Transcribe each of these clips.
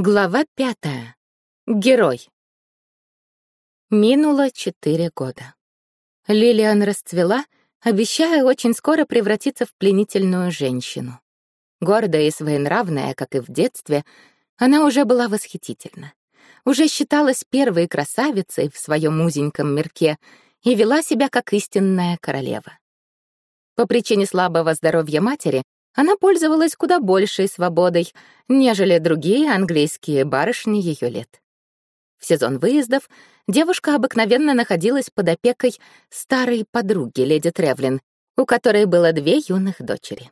Глава пятая. Герой. Минуло четыре года. Лилиан расцвела, обещая очень скоро превратиться в пленительную женщину. Гордая и своенравная, как и в детстве, она уже была восхитительна. Уже считалась первой красавицей в своем узеньком мирке и вела себя как истинная королева. По причине слабого здоровья матери она пользовалась куда большей свободой, нежели другие английские барышни ее лет. В сезон выездов девушка обыкновенно находилась под опекой старой подруги леди Тревлин, у которой было две юных дочери.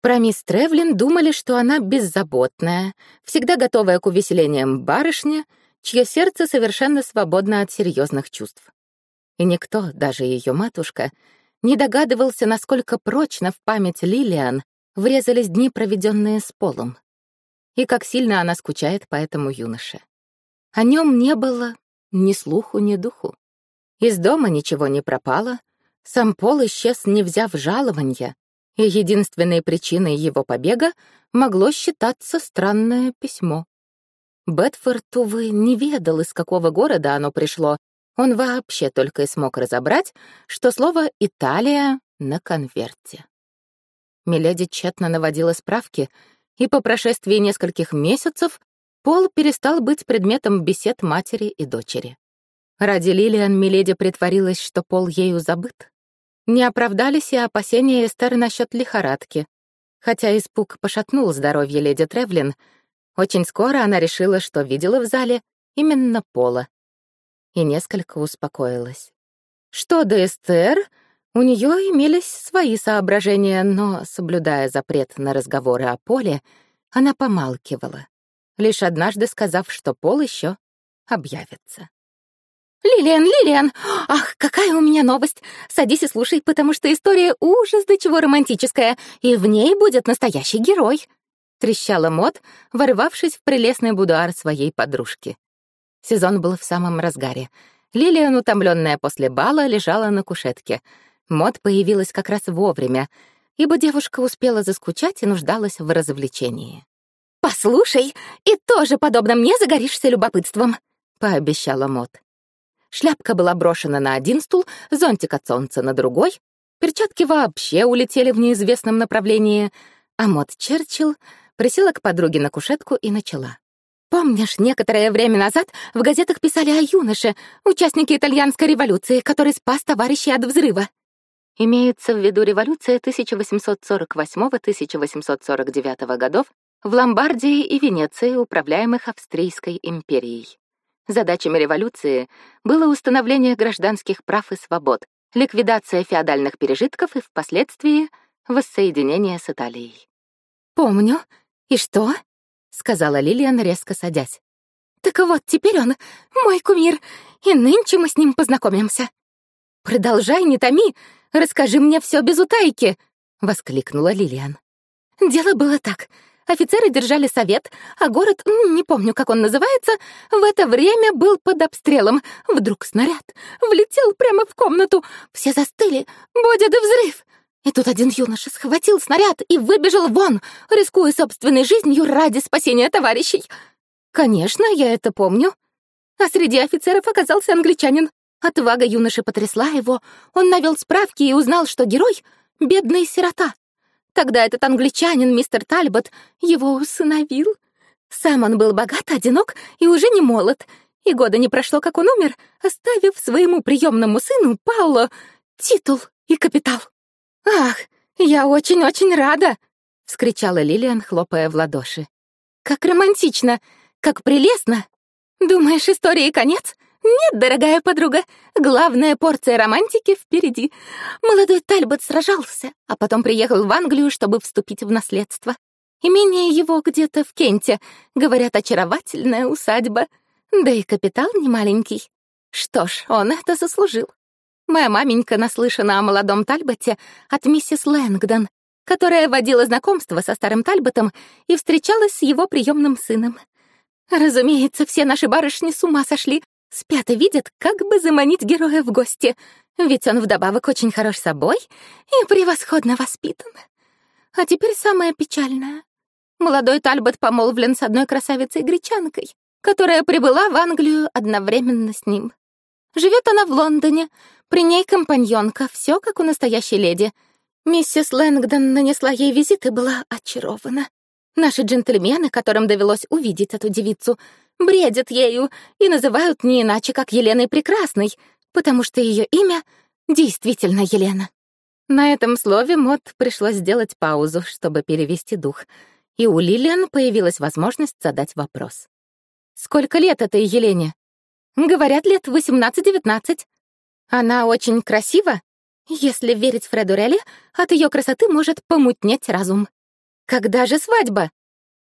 Про мисс Тревлин думали, что она беззаботная, всегда готовая к увеселениям барышня, чье сердце совершенно свободно от серьезных чувств. И никто, даже ее матушка, не догадывался, насколько прочно в память Лилиан врезались дни, проведенные с Полом. И как сильно она скучает по этому юноше. О нем не было ни слуху, ни духу. Из дома ничего не пропало, сам Пол исчез, не взяв жалования, и единственной причиной его побега могло считаться странное письмо. Бетфорд, увы, не ведал, из какого города оно пришло. Он вообще только и смог разобрать, что слово «Италия» на конверте. Миледи тщетно наводила справки, и по прошествии нескольких месяцев Пол перестал быть предметом бесед матери и дочери. Ради Лилиан Миледи притворилась, что Пол ею забыт. Не оправдались и опасения Эстер насчет лихорадки. Хотя испуг пошатнул здоровье леди Тревлин, очень скоро она решила, что видела в зале именно Пола. И несколько успокоилась. Что до Эстер, у нее имелись свои соображения, но, соблюдая запрет на разговоры о Поле, она помалкивала, лишь однажды сказав, что Пол еще объявится. «Лилиан, Лилиан! Ах, какая у меня новость! Садись и слушай, потому что история ужас до чего романтическая, и в ней будет настоящий герой!» Трещала Мот, ворвавшись в прелестный будуар своей подружки. Сезон был в самом разгаре. Лилиан, утомленная после бала, лежала на кушетке — Мод появилась как раз вовремя, ибо девушка успела заскучать и нуждалась в развлечении. «Послушай, и тоже, подобно мне, загоришься любопытством», — пообещала Мод. Шляпка была брошена на один стул, зонтик от солнца на другой, перчатки вообще улетели в неизвестном направлении, а Мод Черчилл присела к подруге на кушетку и начала. «Помнишь, некоторое время назад в газетах писали о юноше, участнике итальянской революции, который спас товарищей от взрыва?» Имеется в виду революция 1848-1849 годов в Ломбардии и Венеции, управляемых Австрийской империей. Задачами революции было установление гражданских прав и свобод, ликвидация феодальных пережитков и впоследствии воссоединение с Италией. «Помню. И что?» — сказала Лилиан, резко садясь. «Так вот, теперь он мой кумир, и нынче мы с ним познакомимся». «Продолжай, не томи, Расскажи мне все без утайки!» — воскликнула Лилиан. Дело было так. Офицеры держали совет, а город, не помню, как он называется, в это время был под обстрелом. Вдруг снаряд влетел прямо в комнату. Все застыли. Бодя да взрыв! И тут один юноша схватил снаряд и выбежал вон, рискуя собственной жизнью ради спасения товарищей. Конечно, я это помню. А среди офицеров оказался англичанин. Отвага юноши потрясла его, он навел справки и узнал, что герой — бедный сирота. Тогда этот англичанин, мистер Тальбот, его усыновил. Сам он был богат, одинок и уже не молод, и года не прошло, как он умер, оставив своему приемному сыну Пауло титул и капитал. «Ах, я очень-очень рада!» — вскричала Лилиан, хлопая в ладоши. «Как романтично! Как прелестно! Думаешь, истории конец? «Нет, дорогая подруга, главная порция романтики впереди. Молодой Тальбот сражался, а потом приехал в Англию, чтобы вступить в наследство. Имение его где-то в Кенте, говорят, очаровательная усадьба. Да и капитал не маленький. Что ж, он это заслужил. Моя маменька наслышана о молодом Тальботе от миссис Лэнгдон, которая водила знакомство со старым Тальботом и встречалась с его приемным сыном. Разумеется, все наши барышни с ума сошли Спят и видят, как бы заманить героя в гости, ведь он вдобавок очень хорош собой и превосходно воспитан. А теперь самое печальное. Молодой Тальбот помолвлен с одной красавицей-гречанкой, которая прибыла в Англию одновременно с ним. Живет она в Лондоне, при ней компаньонка, все как у настоящей леди. Миссис Лэнгдон нанесла ей визит и была очарована. Наши джентльмены, которым довелось увидеть эту девицу, бредят ею и называют не иначе, как Еленой Прекрасной, потому что ее имя действительно Елена. На этом слове Мот пришлось сделать паузу, чтобы перевести дух, и у Лилиан появилась возможность задать вопрос. «Сколько лет этой Елене?» «Говорят, лет 18-19. Она очень красива. Если верить Фреду Релли, от ее красоты может помутнеть разум. Когда же свадьба?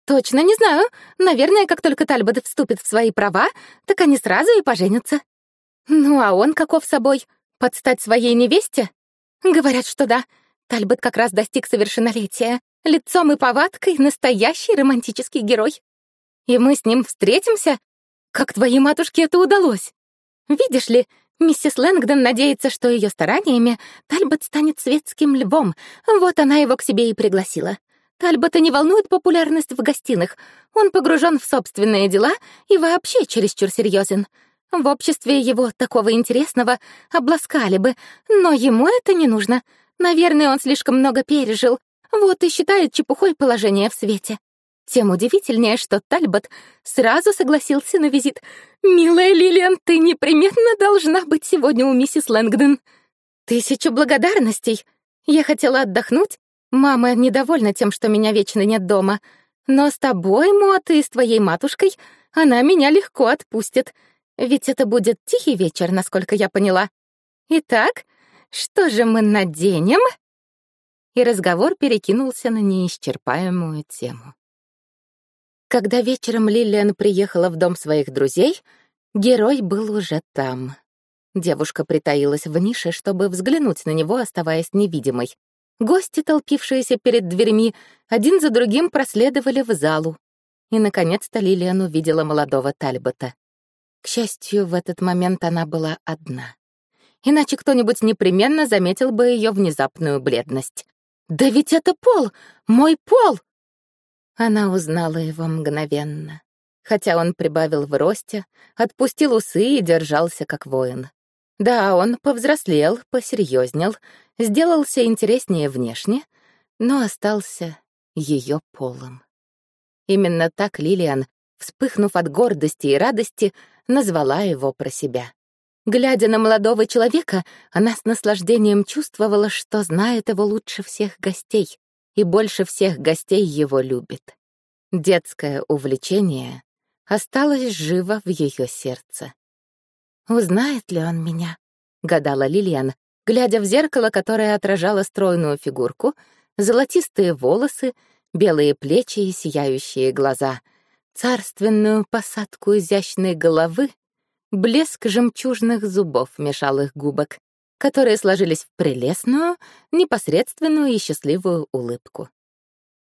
Точно не знаю. Наверное, как только Тальбот вступит в свои права, так они сразу и поженятся. Ну, а он каков собой? Подстать своей невесте? Говорят, что да. Тальбот как раз достиг совершеннолетия. Лицом и повадкой настоящий романтический герой. И мы с ним встретимся? Как твоей матушке это удалось? Видишь ли, миссис Лэнгдон надеется, что ее стараниями Тальбот станет светским львом. Вот она его к себе и пригласила. Тальбота не волнует популярность в гостиных. Он погружен в собственные дела и вообще чересчур серьезен. В обществе его такого интересного обласкали бы, но ему это не нужно. Наверное, он слишком много пережил, вот и считает чепухой положение в свете. Тем удивительнее, что Тальбот сразу согласился на визит. «Милая Лилиан, ты непременно должна быть сегодня у миссис Лэнгдон». «Тысячу благодарностей. Я хотела отдохнуть, Мама недовольна тем, что меня вечно нет дома. Но с тобой, Мот, и с твоей матушкой она меня легко отпустит. Ведь это будет тихий вечер, насколько я поняла. Итак, что же мы наденем?» И разговор перекинулся на неисчерпаемую тему. Когда вечером Лилиан приехала в дом своих друзей, герой был уже там. Девушка притаилась в нише, чтобы взглянуть на него, оставаясь невидимой. Гости, толпившиеся перед дверьми, один за другим проследовали в залу. И, наконец-то, Лилиан увидела молодого Тальбота. К счастью, в этот момент она была одна. Иначе кто-нибудь непременно заметил бы ее внезапную бледность. «Да ведь это Пол! Мой Пол!» Она узнала его мгновенно, хотя он прибавил в росте, отпустил усы и держался как воин. Да, он повзрослел, посерьезнел, сделался интереснее внешне, но остался ее полом. Именно так Лилиан, вспыхнув от гордости и радости, назвала его про себя. Глядя на молодого человека, она с наслаждением чувствовала, что знает его лучше всех гостей и больше всех гостей его любит. Детское увлечение осталось живо в ее сердце. «Узнает ли он меня?» — гадала Лилиан, глядя в зеркало, которое отражало стройную фигурку, золотистые волосы, белые плечи и сияющие глаза, царственную посадку изящной головы, блеск жемчужных зубов мешалых губок, которые сложились в прелестную, непосредственную и счастливую улыбку.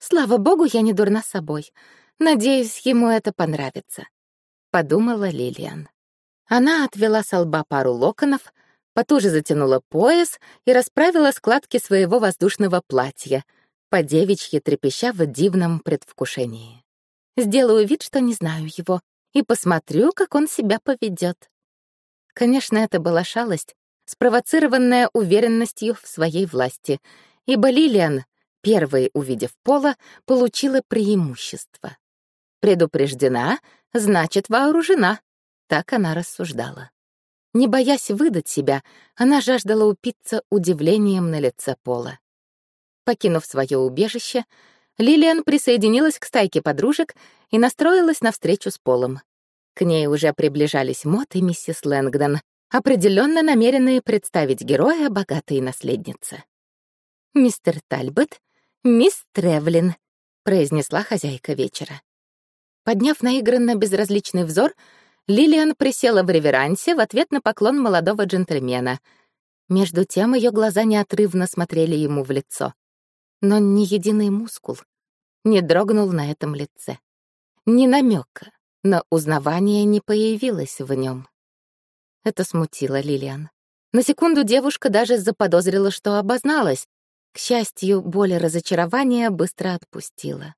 «Слава богу, я не дурна собой. Надеюсь, ему это понравится», — подумала Лилиан. Она отвела с лба пару локонов, потуже затянула пояс и расправила складки своего воздушного платья, по девичьи трепеща в дивном предвкушении. Сделаю вид, что не знаю его, и посмотрю, как он себя поведет. Конечно, это была шалость, спровоцированная уверенностью в своей власти, ибо Лилиан, первой увидев Пола, получила преимущество. Предупреждена, значит, вооружена. Так она рассуждала. Не боясь выдать себя, она жаждала упиться удивлением на лице Пола. Покинув свое убежище, Лилиан присоединилась к стайке подружек и настроилась на встречу с Полом. К ней уже приближались Мот и миссис Лэнгдон, определенно намеренные представить героя богатой наследницы. «Мистер Тальбот, мисс Тревлин», — произнесла хозяйка вечера. Подняв наигранно безразличный взор, Лилиан присела в реверансе в ответ на поклон молодого джентльмена. Между тем ее глаза неотрывно смотрели ему в лицо. Но ни единый мускул не дрогнул на этом лице. Ни намека, но узнавание не появилось в нем. Это смутило Лилиан. На секунду девушка даже заподозрила, что обозналась. К счастью, боль и разочарование быстро отпустила.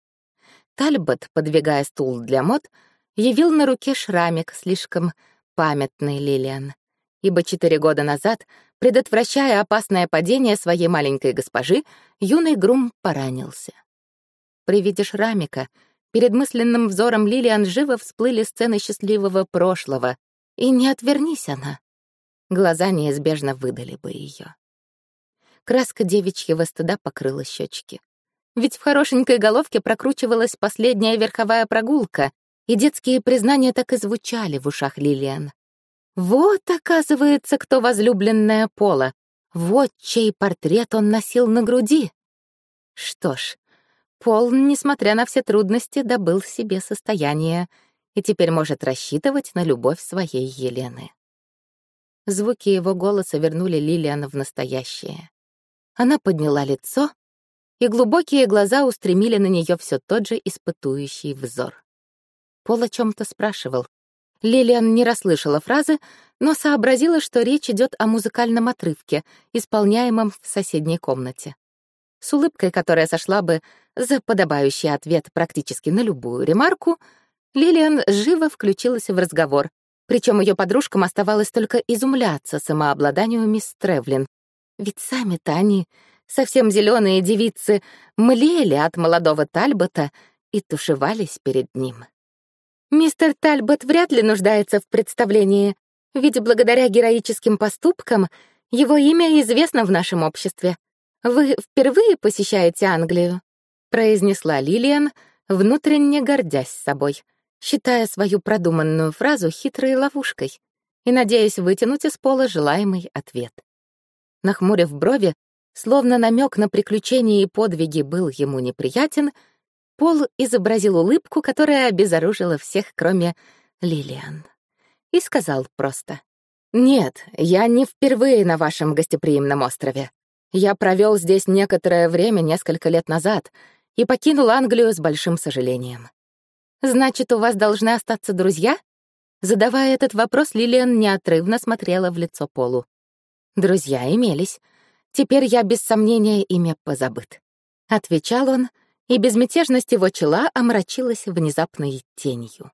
Тальбот, подвигая стул для мод, явил на руке шрамик, слишком памятный Лилиан, ибо четыре года назад, предотвращая опасное падение своей маленькой госпожи, юный грум поранился. При виде шрамика перед мысленным взором Лилиан живо всплыли сцены счастливого прошлого, и не отвернись она. Глаза неизбежно выдали бы ее. Краска девичьего стыда покрыла щечки. Ведь в хорошенькой головке прокручивалась последняя верховая прогулка, и детские признания так и звучали в ушах Лилиан. Вот, оказывается, кто возлюбленная Пола. Вот чей портрет он носил на груди. Что ж, Пол, несмотря на все трудности, добыл себе состояние и теперь может рассчитывать на любовь своей Елены. Звуки его голоса вернули Лилиан в настоящее. Она подняла лицо, и глубокие глаза устремили на нее все тот же испытующий взор. Пол о чем-то спрашивал. Лилиан не расслышала фразы, но сообразила, что речь идет о музыкальном отрывке, исполняемом в соседней комнате. С улыбкой, которая сошла бы за подобающий ответ практически на любую ремарку, Лилиан живо включилась в разговор, причем ее подружкам оставалось только изумляться самообладанию мисс Тревлин. Ведь сами-то они, совсем зеленые девицы, млели от молодого Тальбота и тушевались перед ним. Мистер Тальбот вряд ли нуждается в представлении, ведь благодаря героическим поступкам его имя известно в нашем обществе. Вы впервые посещаете Англию?» — произнесла Лилиан, внутренне гордясь собой, считая свою продуманную фразу хитрой ловушкой и надеясь вытянуть из пола желаемый ответ. Нахмурив брови, словно намек на приключения и подвиги был ему неприятен, Пол изобразил улыбку, которая обезоружила всех, кроме Лилиан. И сказал просто. «Нет, я не впервые на вашем гостеприимном острове. Я провел здесь некоторое время несколько лет назад и покинул Англию с большим сожалением. Значит, у вас должны остаться друзья? Задавая этот вопрос, Лилиан неотрывно смотрела в лицо Полу. Друзья имелись. Теперь я без сомнения ими позабыт. Отвечал он, и безмятежность его чела омрачилась внезапной тенью.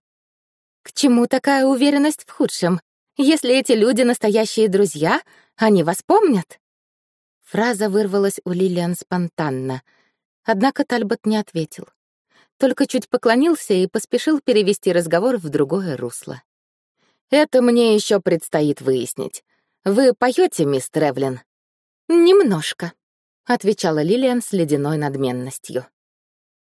К чему такая уверенность в худшем? Если эти люди настоящие друзья, они вас помнят? Фраза вырвалась у Лилиан спонтанно, однако Тальбот не ответил. Только чуть поклонился и поспешил перевести разговор в другое русло. «Это мне еще предстоит выяснить. Вы поете, мисс Тревлин?» «Немножко», — отвечала Лилиан с ледяной надменностью.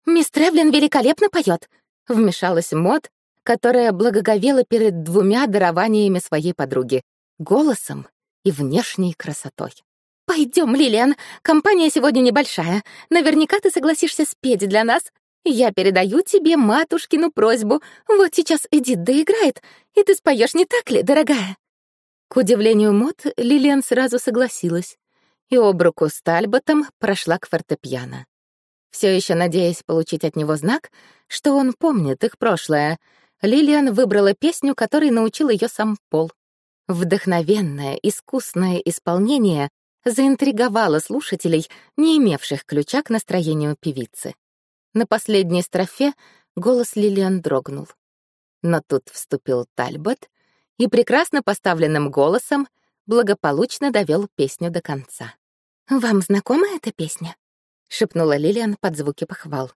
«Мисс Тревлин великолепно поет», — вмешалась Мод, которая благоговела перед двумя дарованиями своей подруги — голосом и внешней красотой. Пойдем, Лилиан, компания сегодня небольшая. Наверняка ты согласишься спеть для нас. Я передаю тебе матушкину просьбу. Вот сейчас Эдит доиграет, и ты споешь, не так ли, дорогая?» К удивлению Мот, Лилиан сразу согласилась и об руку с Тальботом прошла к фортепиано. Все еще надеясь получить от него знак, что он помнит их прошлое, Лилиан выбрала песню, которой научил ее сам Пол. Вдохновенное, искусное исполнение заинтриговала слушателей, не имевших ключа к настроению певицы. На последней строфе голос Лилиан дрогнул. Но тут вступил Тальбот и прекрасно поставленным голосом благополучно довел песню до конца. «Вам знакома эта песня?» — шепнула Лилиан под звуки похвал.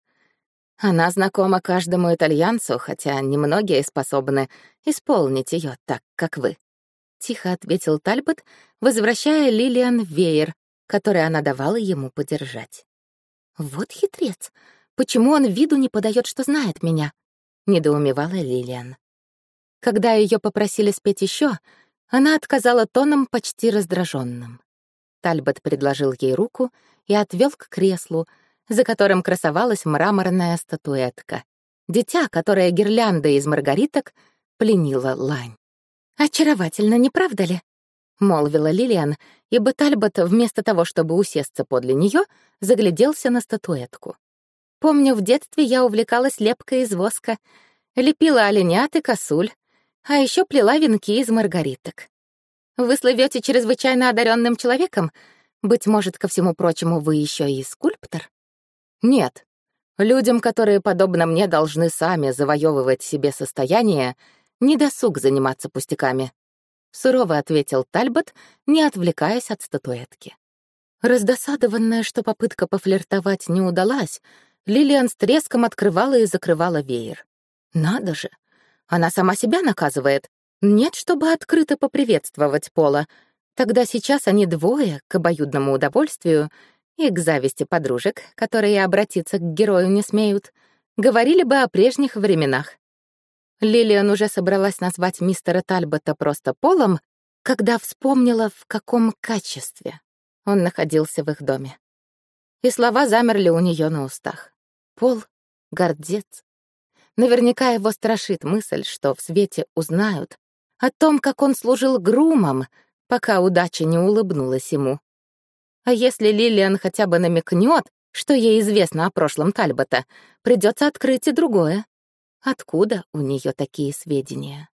Она знакома каждому итальянцу, хотя немногие способны исполнить ее так, как вы тихо ответил Тальбот, возвращая Лилиан веер, который она давала ему подержать. Вот хитрец. Почему он виду не подает, что знает меня? недоумевала Лилиан. Когда ее попросили спеть еще, она отказала тоном почти раздраженным. Тальбот предложил ей руку и отвел к креслу, за которым красовалась мраморная статуэтка. Дитя, которое гирляндой из маргариток пленила лань. «Очаровательно, не правда ли?» — молвила Лилиан, ибо Тальбот, вместо того, чтобы усесться подле нее, загляделся на статуэтку. «Помню, в детстве я увлекалась лепкой из воска, лепила оленят и косуль, а еще плела венки из маргариток. Вы слывете чрезвычайно одаренным человеком? Быть может, ко всему прочему, вы еще и скульптор?» «Нет», Людям, которые, подобно мне, должны сами завоевывать себе состояние, не досуг заниматься пустяками. Сурово ответил Тальбот, не отвлекаясь от статуэтки. Раздосадованная, что попытка пофлиртовать не удалась, Лилиан с треском открывала и закрывала веер. Надо же! Она сама себя наказывает. Нет, чтобы открыто поприветствовать Пола. Тогда сейчас они двое, к обоюдному удовольствию и к зависти подружек, которые обратиться к герою не смеют, говорили бы о прежних временах. Лилиан уже собралась назвать мистера Тальбота просто Полом, когда вспомнила, в каком качестве он находился в их доме. И слова замерли у нее на устах. Пол — гордец. Наверняка его страшит мысль, что в свете узнают о том, как он служил грумом, пока удача не улыбнулась ему. А если Лилиан хотя бы намекнет, что ей известно о прошлом Тальбота, придется открыть и другое. Откуда у нее такие сведения?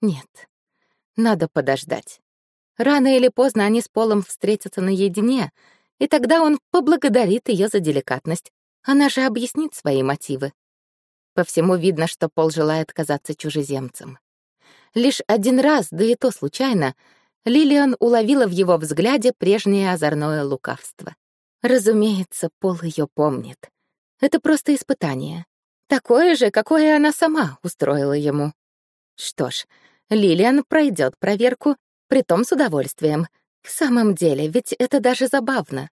Нет, надо подождать. Рано или поздно они с Полом встретятся наедине, и тогда он поблагодарит ее за деликатность. Она же объяснит свои мотивы. По всему видно, что Пол желает казаться чужеземцем. Лишь один раз, да и то случайно, Лилиан уловила в его взгляде прежнее озорное лукавство. Разумеется, Пол ее помнит. Это просто испытание. Такое же, какое она сама устроила ему. Что ж, Лилиан пройдет проверку, притом с удовольствием. В самом деле, ведь это даже забавно.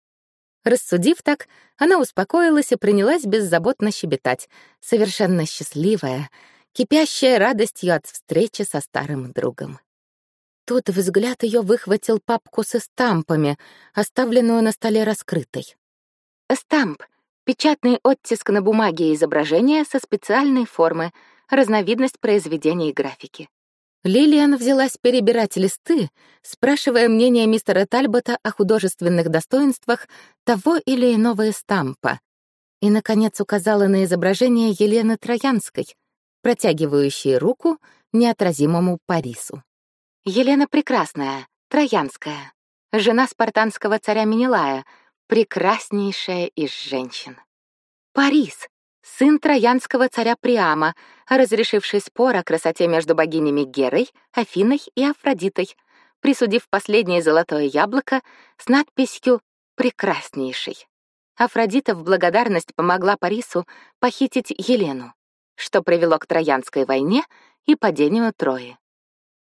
Рассудив так, она успокоилась и принялась беззаботно щебетать, совершенно счастливая, кипящая радостью от встречи со старым другом. Тут взгляд ее выхватил папку с эстампами, оставленную на столе раскрытой. Эстамп — печатный оттиск на бумаге изображения со специальной формы, разновидность произведений графики. Лилиан взялась перебирать листы, спрашивая мнение мистера Тальбота о художественных достоинствах того или иного эстампа, и, наконец, указала на изображение Елены Троянской, протягивающей руку неотразимому Парису. Елена Прекрасная, Троянская, жена спартанского царя Менелая, прекраснейшая из женщин. Парис, сын троянского царя Приама, разрешивший спор о красоте между богинями Герой, Афиной и Афродитой, присудив последнее золотое яблоко с надписью «Прекраснейший». Афродита в благодарность помогла Парису похитить Елену, что привело к Троянской войне и падению Трои.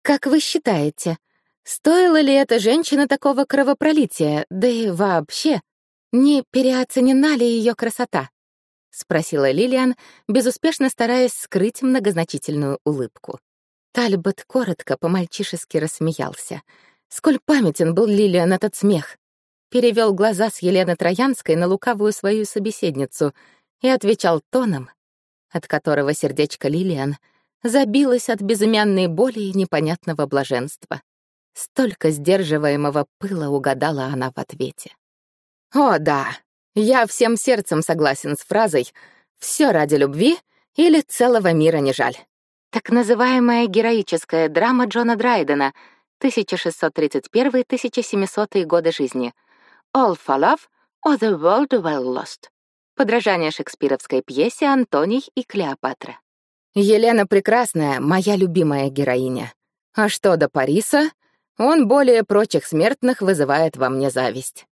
Как вы считаете, стоила ли эта женщина такого кровопролития, да и вообще, не переоценена ли ее красота? — спросила Лилиан, безуспешно стараясь скрыть многозначительную улыбку. Тальбот коротко по-мальчишески рассмеялся. Сколь памятен был Лилиан этот смех. Перевел глаза с Елены Троянской на лукавую свою собеседницу и отвечал тоном, от которого сердечко Лилиан забилось от безымянной боли и непонятного блаженства. Столько сдерживаемого пыла угадала она в ответе. «О, да, я всем сердцем согласен с фразой «все ради любви» или «целого мира не жаль». Так называемая героическая драма Джона Драйдена 1631-1700 годы жизни «All for love or the world well lost» подражание шекспировской пьесе «Антоний и Клеопатра». Елена Прекрасная — моя любимая героиня. А что до Париса, он более прочих смертных вызывает во мне зависть.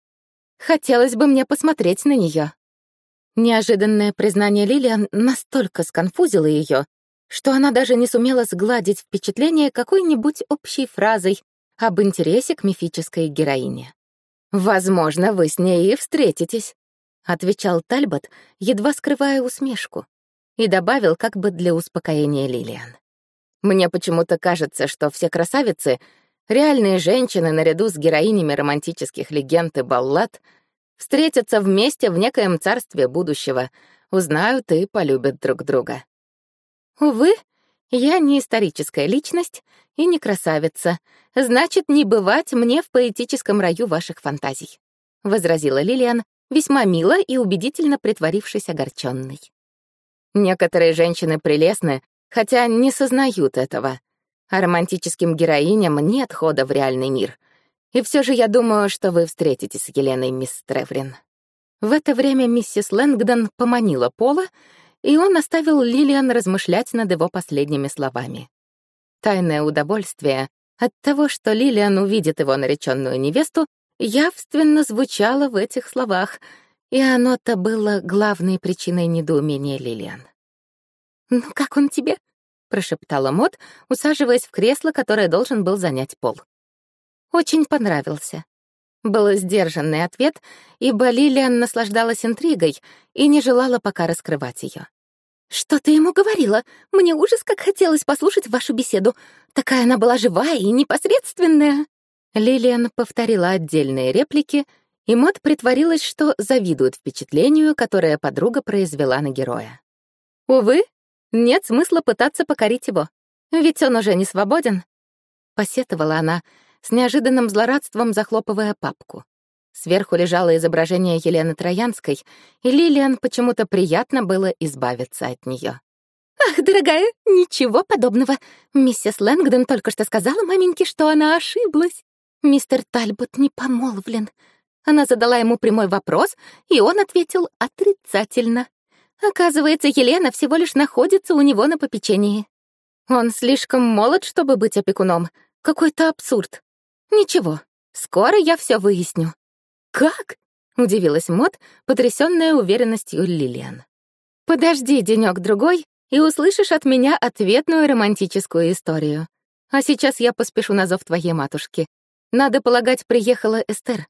Хотелось бы мне посмотреть на нее. Неожиданное признание Лилиан настолько сконфузило ее, что она даже не сумела сгладить впечатление какой-нибудь общей фразой об интересе к мифической героине. «Возможно, вы с ней и встретитесь», — отвечал Тальбот, едва скрывая усмешку, и добавил как бы для успокоения Лилиан. «Мне почему-то кажется, что все красавицы реальные женщины наряду с героинями романтических легенд и баллад встретятся вместе в некоем царстве будущего, узнают и полюбят друг друга. Увы, я не историческая личность и не красавица, значит, не бывать мне в поэтическом раю ваших фантазий, — возразила Лилиан, весьма мило и убедительно притворившись огорченной. Некоторые женщины прелестны, хотя не сознают этого, а романтическим героиням нет хода в реальный мир. И все же я думаю, что вы встретитесь с Еленой, мисс Треврин. В это время миссис Лэнгдон поманила Пола, и он оставил Лилиан размышлять над его последними словами. Тайное удовольствие от того, что Лилиан увидит его нареченную невесту, явственно звучало в этих словах, и оно-то было главной причиной недоумения Лилиан. «Ну как он тебе?» — прошептала Мот, усаживаясь в кресло, которое должен был занять пол. «Очень понравился». Был сдержанный ответ, ибо Лилиан наслаждалась интригой и не желала пока раскрывать ее. «Что ты ему говорила? Мне ужас, как хотелось послушать вашу беседу. Такая она была живая и непосредственная». Лилиан повторила отдельные реплики, и Мот притворилась, что завидует впечатлению, которое подруга произвела на героя. Увы, нет смысла пытаться покорить его, ведь он уже не свободен. Посетовала она, с неожиданным злорадством захлопывая папку. Сверху лежало изображение Елены Троянской, и Лилиан почему-то приятно было избавиться от нее. «Ах, дорогая, ничего подобного. Миссис Лэнгдон только что сказала маменьке, что она ошиблась. Мистер Тальбот не помолвлен. Она задала ему прямой вопрос, и он ответил отрицательно. Оказывается, Елена всего лишь находится у него на попечении. Он слишком молод, чтобы быть опекуном. Какой-то абсурд. Ничего, скоро я все выясню. «Как?» — удивилась Мот, потрясённая уверенностью Лилиан. «Подожди денёк-другой, и услышишь от меня ответную романтическую историю. А сейчас я поспешу на зов твоей матушки. Надо полагать, приехала Эстер.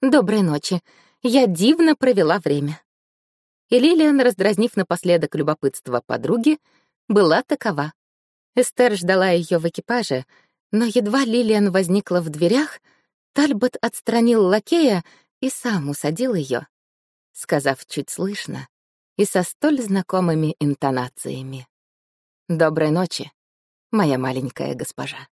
Доброй ночи. Я дивно провела время». И Лилиан, раздразнив напоследок любопытство подруги, была такова. Эстер ждала её в экипаже, но едва Лилиан возникла в дверях, Тальбот отстранил лакея и сам усадил ее, сказав чуть слышно и со столь знакомыми интонациями. «Доброй ночи, моя маленькая госпожа».